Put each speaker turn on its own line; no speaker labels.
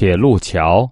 铁路桥。